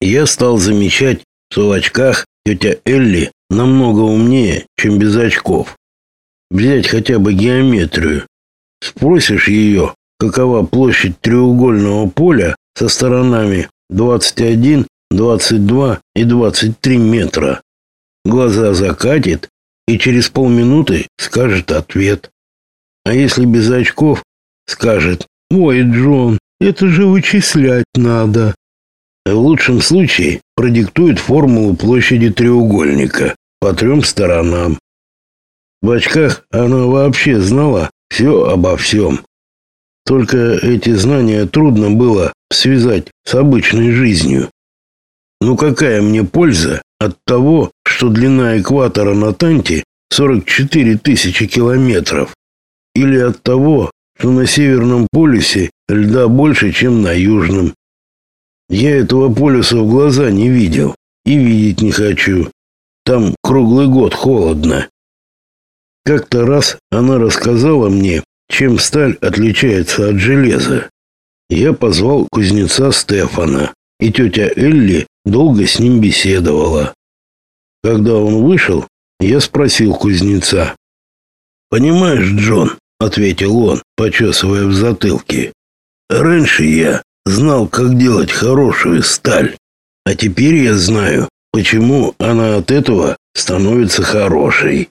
Я стал замечать, что в очках тетя Элли намного умнее, чем без очков. Взять хотя бы геометрию. Спросишь ее, какова площадь треугольного поля со сторонами 21, 22 и 23 метра. Глаза закатит и через полминуты скажет ответ. А если без очков, скажет «Ой, Джон, это же вычислять надо». В лучшем случае продиктует формулу площади треугольника по трем сторонам. В очках она вообще знала все обо всем. Только эти знания трудно было связать с обычной жизнью. Ну какая мне польза от того, что длина экватора на Танте 44 тысячи километров? Или от того, что на Северном полюсе льда больше, чем на Южном? Я этого полюса в глаза не видел и видеть не хочу. Там круглый год холодно. Как-то раз она рассказала мне, чем сталь отличается от железа. Я позвал кузнеца Стефана, и тетя Элли долго с ним беседовала. Когда он вышел, я спросил кузнеца. «Понимаешь, Джон», — ответил он, почесывая в затылке, — «раньше я знал, как делать хорошую сталь, а теперь я знаю, почему она от этого становится хорошей».